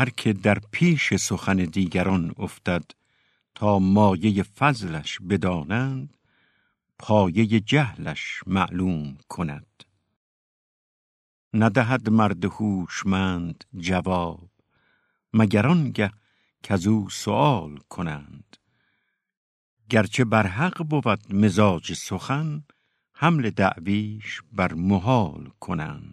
هر که در پیش سخن دیگران افتد تا مایه فضلش بدانند پایه جهلش معلوم کند. ندهد مرد هوشمند جواب مگر آنگه که او سؤال کنند. گرچه بر حق بود مزاج سخن حمل دعویش بر محال کنند.